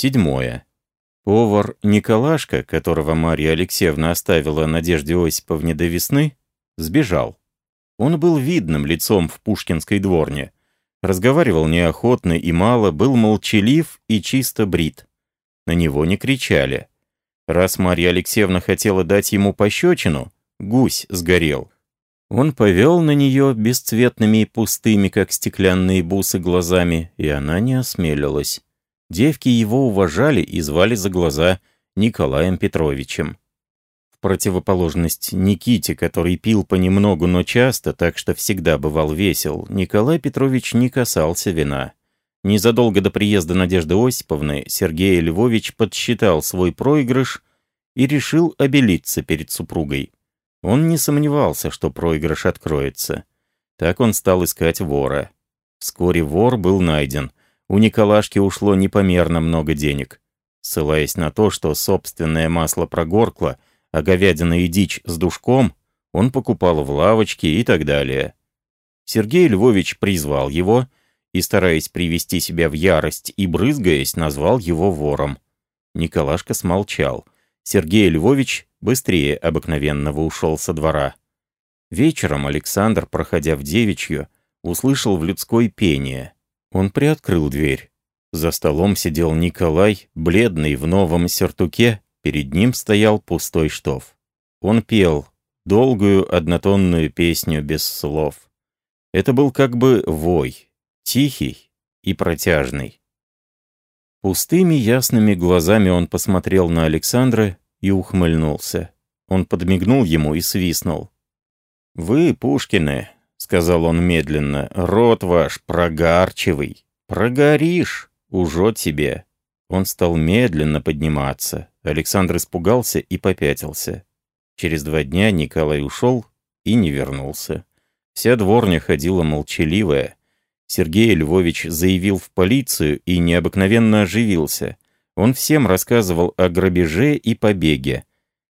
Седьмое. Повар Николашка, которого Марья Алексеевна оставила Надежде Осиповне до весны, сбежал. Он был видным лицом в Пушкинской дворне. Разговаривал неохотно и мало, был молчалив и чисто брит. На него не кричали. Раз Марья Алексеевна хотела дать ему пощечину, гусь сгорел. Он повел на нее бесцветными и пустыми, как стеклянные бусы, глазами, и она не осмелилась. Девки его уважали и звали за глаза Николаем Петровичем. В противоположность Никите, который пил понемногу, но часто, так что всегда бывал весел, Николай Петрович не касался вина. Незадолго до приезда Надежды Осиповны Сергей Львович подсчитал свой проигрыш и решил обелиться перед супругой. Он не сомневался, что проигрыш откроется. Так он стал искать вора. Вскоре вор был найден. У Николашки ушло непомерно много денег. Ссылаясь на то, что собственное масло прогоркло, а говядина и дичь с душком, он покупал в лавочке и так далее. Сергей Львович призвал его и, стараясь привести себя в ярость и брызгаясь, назвал его вором. Николашка смолчал. Сергей Львович быстрее обыкновенного ушел со двора. Вечером Александр, проходя в девичью, услышал в людской пение. Он приоткрыл дверь. За столом сидел Николай, бледный в новом сертуке, перед ним стоял пустой штоф. Он пел долгую однотонную песню без слов. Это был как бы вой, тихий и протяжный. Пустыми ясными глазами он посмотрел на Александра и ухмыльнулся. Он подмигнул ему и свистнул. «Вы, Пушкины», — сказал он медленно, — «рот ваш прогарчивый. Прогоришь, ужо тебе». Он стал медленно подниматься. Александр испугался и попятился. Через два дня Николай ушел и не вернулся. Вся дворня ходила молчаливая. Сергей Львович заявил в полицию и необыкновенно оживился — он всем рассказывал о грабеже и побеге.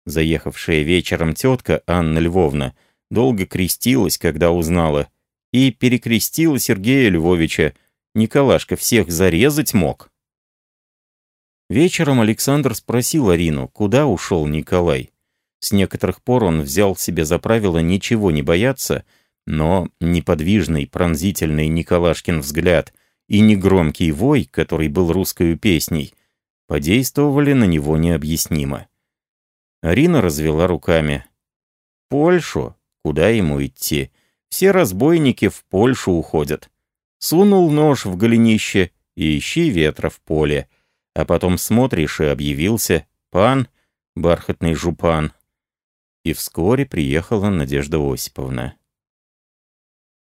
Заехавшая вечером тетка Анна Львовна долго крестилась, когда узнала, и перекрестила Сергея Львовича. Николашка всех зарезать мог. Вечером Александр спросил Арину, куда ушел Николай. С некоторых пор он взял себе за правило ничего не бояться, но неподвижный, пронзительный Николашкин взгляд и негромкий вой, который был русской песней, подействовали на него необъяснимо. Арина развела руками. «Польшу? Куда ему идти? Все разбойники в Польшу уходят. Сунул нож в голенище и ищи ветра в поле. А потом смотришь и объявился пан, бархатный жупан». И вскоре приехала Надежда Осиповна.